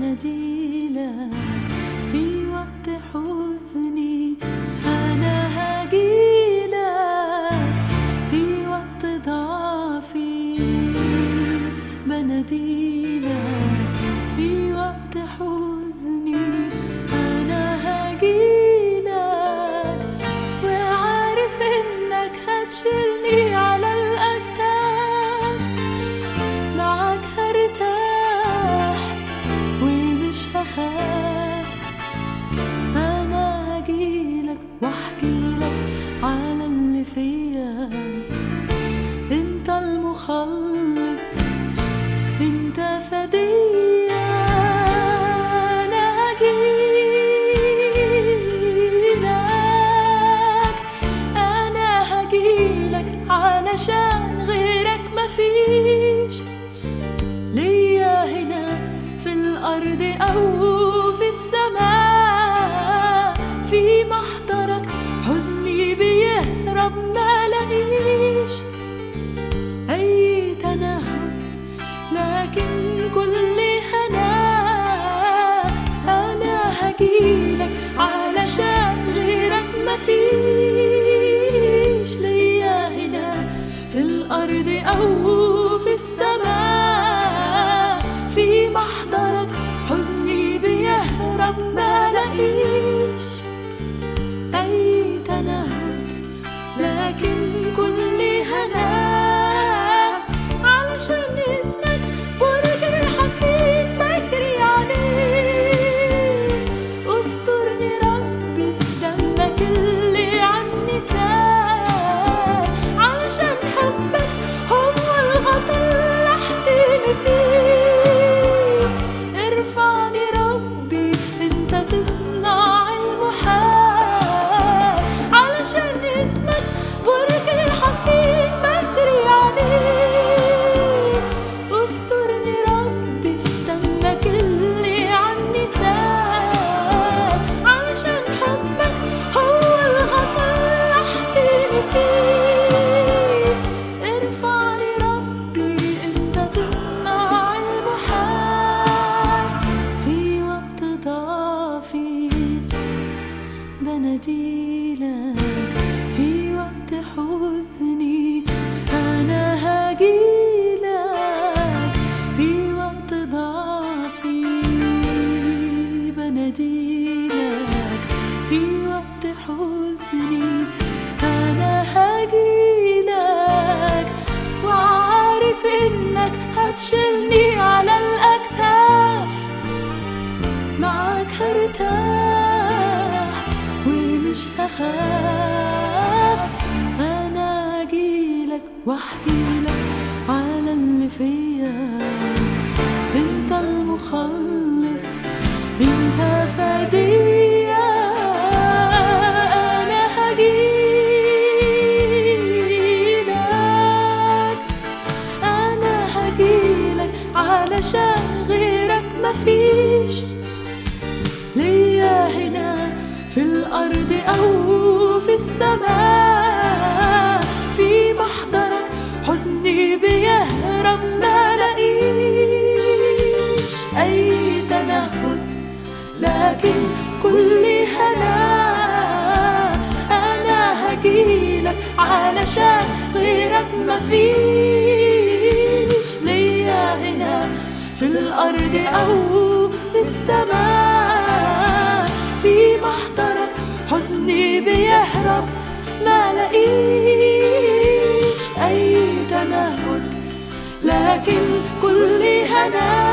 Kennedy. أو في السماء في محضرك حزني بيهرب ما لاقيش أي تنهد لكن كل هنا. أنا هجيلك علشان غيرك مفيش ليا هنا في الأرض أو لكن كل هنا علشان اسمك برج حصين بجري عليه. استرني ربي في دمك اللي عني سال علشان حبك هو الغطا اللي احتمي فيه. ارفعني ربي أنت تصنع her. السماء في محضرك حزني بيهرب ما لاقيش أي تنهد. لكن كل هنا أنا هجيلك علشان غيرك مفيش ليا هنا في الأرض أو في السماء. حزني بيهرب ما لاقيش أي تنهد لكن كل هنا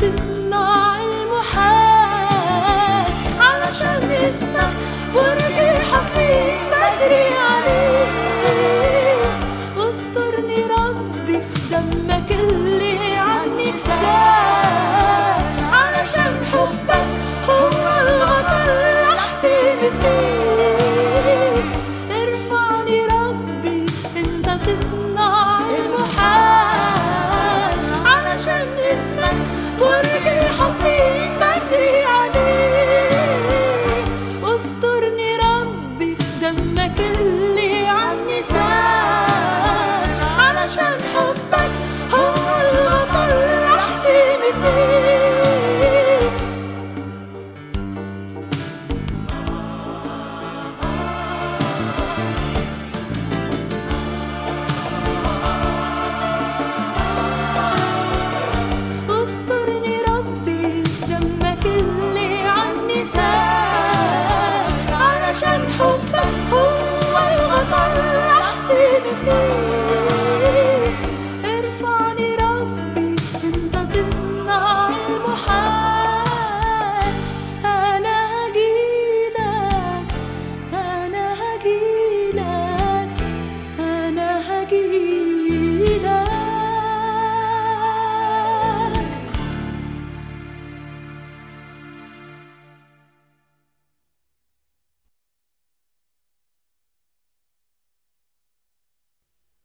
تصنع المحال. علشان اسمك ورجلي حصين بدري عليه. استرني ربي في دمك اللي عنك سال علشان حبك هو الغطا اللي احتمي فيه. ارفعني ربي أنت تسمع كلي عم نساك